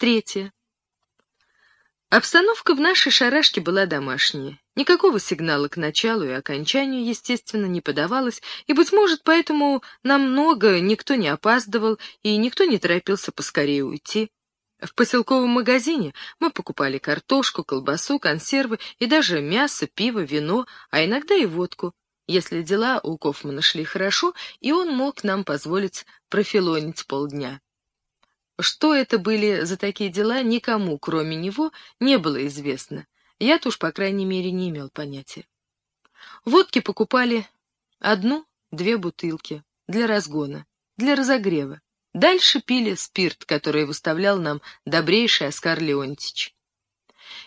Третье. Обстановка в нашей шарашке была домашняя. Никакого сигнала к началу и окончанию, естественно, не подавалось, и, быть может, поэтому нам много никто не опаздывал, и никто не торопился поскорее уйти. В поселковом магазине мы покупали картошку, колбасу, консервы и даже мясо, пиво, вино, а иногда и водку, если дела у Кофмана шли хорошо, и он мог нам позволить профилонить полдня. Что это были за такие дела, никому, кроме него, не было известно. Я-то уж, по крайней мере, не имел понятия. Водки покупали одну-две бутылки для разгона, для разогрева. Дальше пили спирт, который выставлял нам добрейший Оскар Леонтьевич.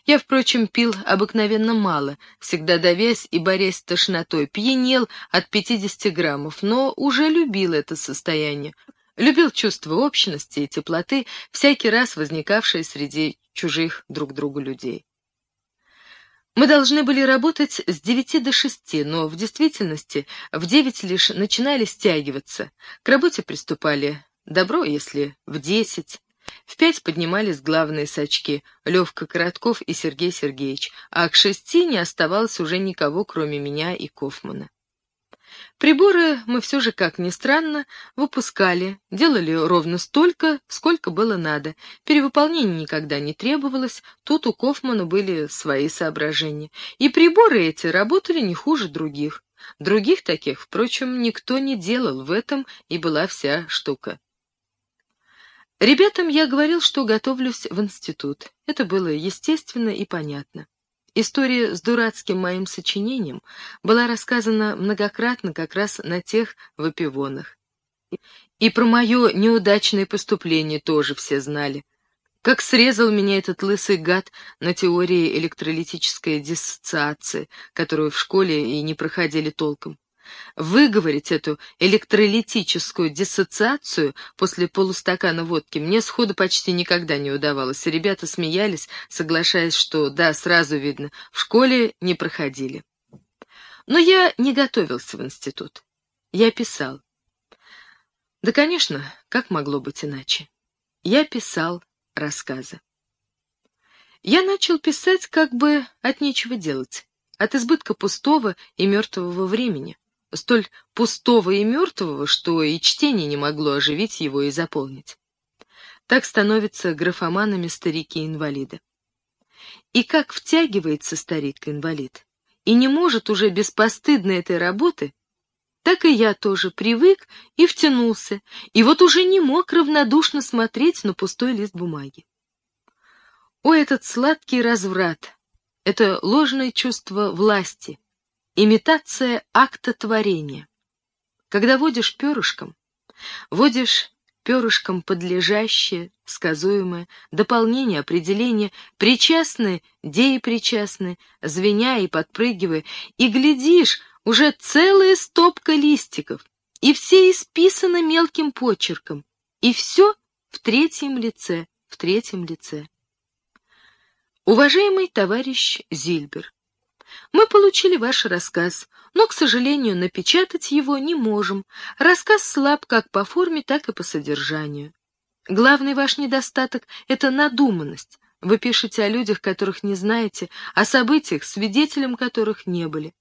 Я, впрочем, пил обыкновенно мало, всегда давясь и борясь с тошнотой, пьянел от 50 граммов, но уже любил это состояние, любил чувство общности и теплоты, всякий раз возникавшее среди чужих друг другу людей. Мы должны были работать с девяти до шести, но в действительности в девять лишь начинали стягиваться. К работе приступали Добро, если в десять. В пять поднимались главные сачки — Левка Коротков и Сергей Сергеевич, а к шести не оставалось уже никого, кроме меня и Кофмана. Приборы мы все же, как ни странно, выпускали, делали ровно столько, сколько было надо. Перевыполнение никогда не требовалось, тут у Кофмана были свои соображения. И приборы эти работали не хуже других. Других таких, впрочем, никто не делал, в этом и была вся штука. Ребятам я говорил, что готовлюсь в институт. Это было естественно и понятно. История с дурацким моим сочинением была рассказана многократно как раз на тех выпивонах. И про мое неудачное поступление тоже все знали. Как срезал меня этот лысый гад на теории электролитической диссоциации, которую в школе и не проходили толком. Выговорить эту электролитическую диссоциацию после полустакана водки мне сходу почти никогда не удавалось, и ребята смеялись, соглашаясь, что, да, сразу видно, в школе не проходили. Но я не готовился в институт. Я писал. Да, конечно, как могло быть иначе? Я писал рассказы. Я начал писать как бы от нечего делать, от избытка пустого и мертвого времени столь пустого и мертвого, что и чтение не могло оживить его и заполнить. Так становятся графоманами старики-инвалиды. И как втягивается старик-инвалид, и не может уже беспостыдно этой работы, так и я тоже привык и втянулся, и вот уже не мог равнодушно смотреть на пустой лист бумаги. О, этот сладкий разврат, это ложное чувство власти, Имитация акта творения. Когда водишь перышком, водишь перышком подлежащее, сказуемое, дополнение, определение, причастны, деепричастны, звеня и подпрыгивая, и глядишь, уже целая стопка листиков, и все исписаны мелким почерком, и все в третьем лице, в третьем лице. Уважаемый товарищ Зильбер, мы получили ваш рассказ, но, к сожалению, напечатать его не можем. Рассказ слаб как по форме, так и по содержанию. Главный ваш недостаток — это надуманность. Вы пишете о людях, которых не знаете, о событиях, свидетелем которых не были.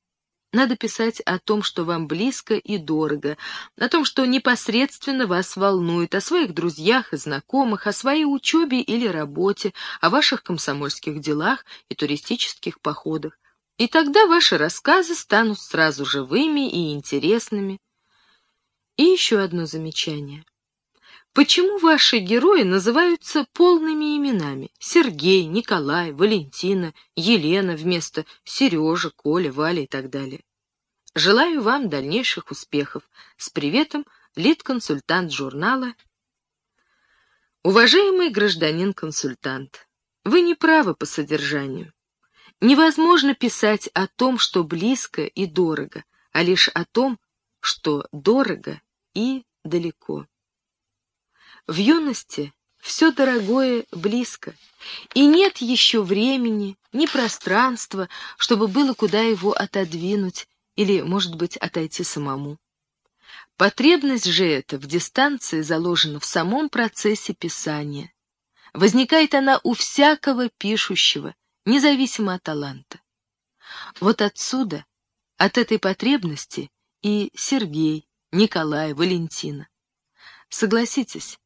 Надо писать о том, что вам близко и дорого, о том, что непосредственно вас волнует, о своих друзьях и знакомых, о своей учебе или работе, о ваших комсомольских делах и туристических походах. И тогда ваши рассказы станут сразу живыми и интересными. И еще одно замечание. Почему ваши герои называются полными именами? Сергей, Николай, Валентина, Елена вместо Сережа, Коля, Валя и так далее. Желаю вам дальнейших успехов. С приветом, лид-консультант журнала. Уважаемый гражданин-консультант, вы не правы по содержанию. Невозможно писать о том, что близко и дорого, а лишь о том, что дорого и далеко. В юности все дорогое близко, и нет еще времени, ни пространства, чтобы было куда его отодвинуть или, может быть, отойти самому. Потребность же эта в дистанции заложена в самом процессе писания. Возникает она у всякого пишущего, независимо от таланта. Вот отсюда, от этой потребности, и Сергей, Николай, Валентина. Согласитесь,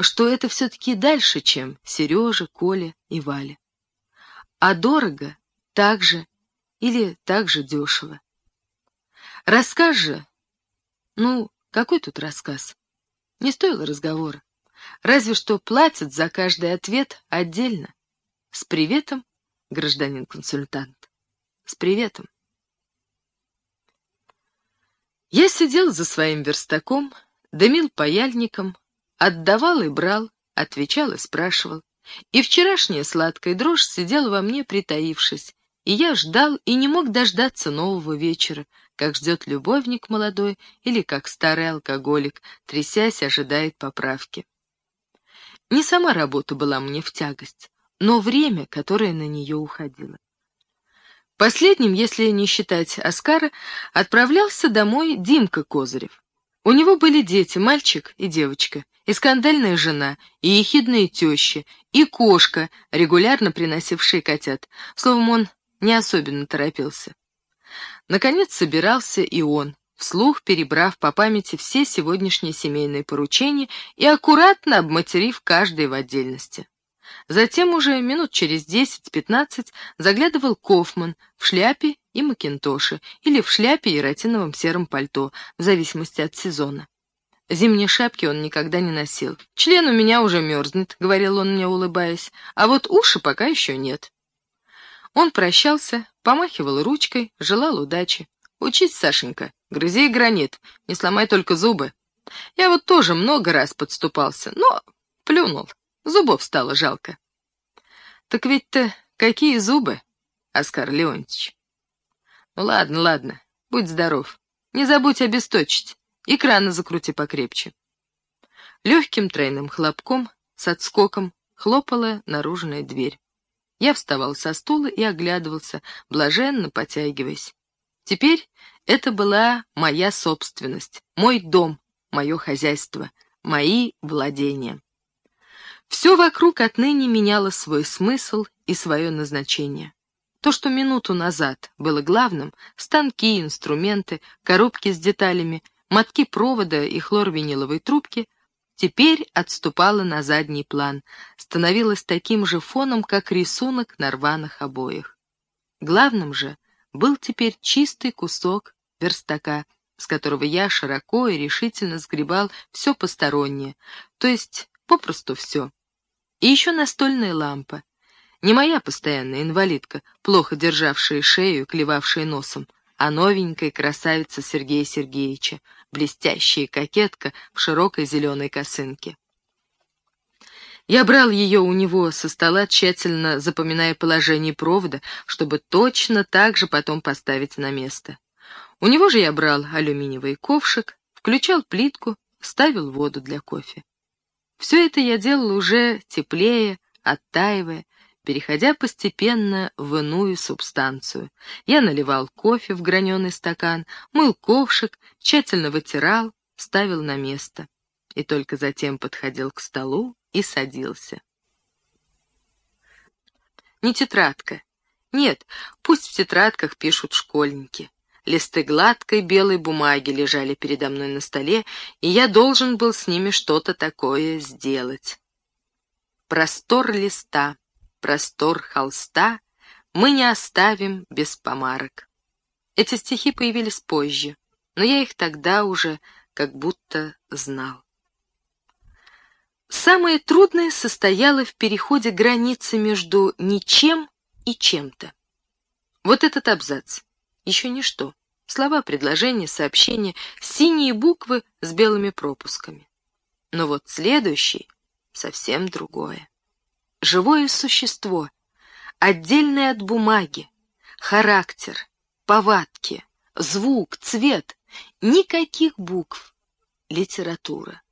что это все-таки дальше, чем Сережа, Коля и Валя. А дорого так же или так же дешево. Рассказ же, ну, какой тут рассказ? Не стоило разговора. Разве что платят за каждый ответ отдельно. С приветом, гражданин-консультант. С приветом. Я сидел за своим верстаком, дымил паяльником, отдавал и брал, отвечал и спрашивал. И вчерашняя сладкая дрожь сидела во мне, притаившись, и я ждал и не мог дождаться нового вечера, как ждет любовник молодой или как старый алкоголик, трясясь, ожидает поправки. Не сама работа была мне в тягость, но время, которое на нее уходило. Последним, если не считать Оскара, отправлялся домой Димка Козырев. У него были дети, мальчик и девочка, и скандальная жена, и ехидная теща, и кошка, регулярно приносившие котят. Словом, он не особенно торопился. Наконец собирался и он, вслух перебрав по памяти все сегодняшние семейные поручения и аккуратно обматерив каждое в отдельности. Затем уже минут через десять-пятнадцать заглядывал Кофман в шляпе и макинтоше или в шляпе и ротиновом сером пальто, в зависимости от сезона. Зимние шапки он никогда не носил. «Член у меня уже мерзнет», — говорил он мне, улыбаясь, «а вот уши пока еще нет». Он прощался, помахивал ручкой, желал удачи. «Учись, Сашенька, грызи гранит, не сломай только зубы». Я вот тоже много раз подступался, но плюнул. Зубов стало жалко. Так ведь-то какие зубы, Оскар Леонтьевич? Ну ладно, ладно, будь здоров. Не забудь обесточить. И краны закрути покрепче. Легким тройным хлопком, с отскоком, хлопала наружная дверь. Я вставал со стула и оглядывался, блаженно потягиваясь. Теперь это была моя собственность, мой дом, мое хозяйство, мои владения. Все вокруг отныне меняло свой смысл и свое назначение. То, что минуту назад было главным — станки, инструменты, коробки с деталями, мотки провода и хлорвиниловой трубки — теперь отступало на задний план, становилось таким же фоном, как рисунок на рваных обоях. Главным же был теперь чистый кусок верстака, с которого я широко и решительно сгребал все постороннее, то есть попросту все. И еще настольная лампа. Не моя постоянная инвалидка, плохо державшая шею и клевавшая носом, а новенькая красавица Сергея Сергеевича, блестящая кокетка в широкой зеленой косынке. Я брал ее у него со стола, тщательно запоминая положение провода, чтобы точно так же потом поставить на место. У него же я брал алюминиевый ковшик, включал плитку, ставил воду для кофе. Все это я делал уже теплее, оттаивая, переходя постепенно в иную субстанцию. Я наливал кофе в граненый стакан, мыл ковшик, тщательно вытирал, ставил на место. И только затем подходил к столу и садился. Не тетрадка. Нет, пусть в тетрадках пишут школьники. Листы гладкой белой бумаги лежали передо мной на столе, и я должен был с ними что-то такое сделать. Простор листа, простор холста мы не оставим без помарок. Эти стихи появились позже, но я их тогда уже как будто знал. Самое трудное состояло в переходе границы между ничем и чем-то. Вот этот абзац еще ничто. Слова, предложения, сообщения, синие буквы с белыми пропусками. Но вот следующий совсем другое. Живое существо, отдельное от бумаги, характер, повадки, звук, цвет, никаких букв, литература.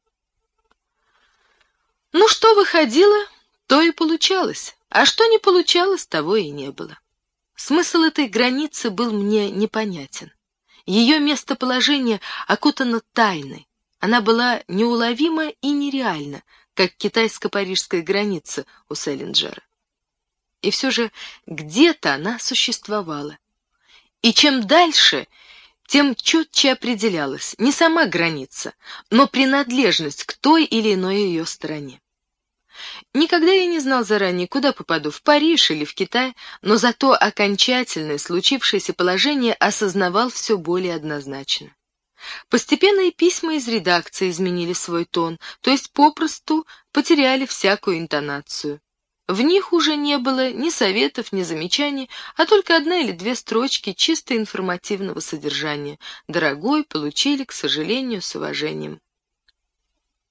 Ну, что выходило, то и получалось, а что не получалось, того и не было. Смысл этой границы был мне непонятен. Ее местоположение окутано тайной. Она была неуловима и нереальна, как китайско-парижская граница у Селлинджера. И все же где-то она существовала. И чем дальше, тем четче определялась не сама граница, но принадлежность к той или иной ее стороне. Никогда я не знал заранее, куда попаду, в Париж или в Китай, но зато окончательное случившееся положение осознавал все более однозначно. Постепенно и письма из редакции изменили свой тон, то есть попросту потеряли всякую интонацию. В них уже не было ни советов, ни замечаний, а только одна или две строчки чисто информативного содержания. Дорогой, получили, к сожалению, с уважением.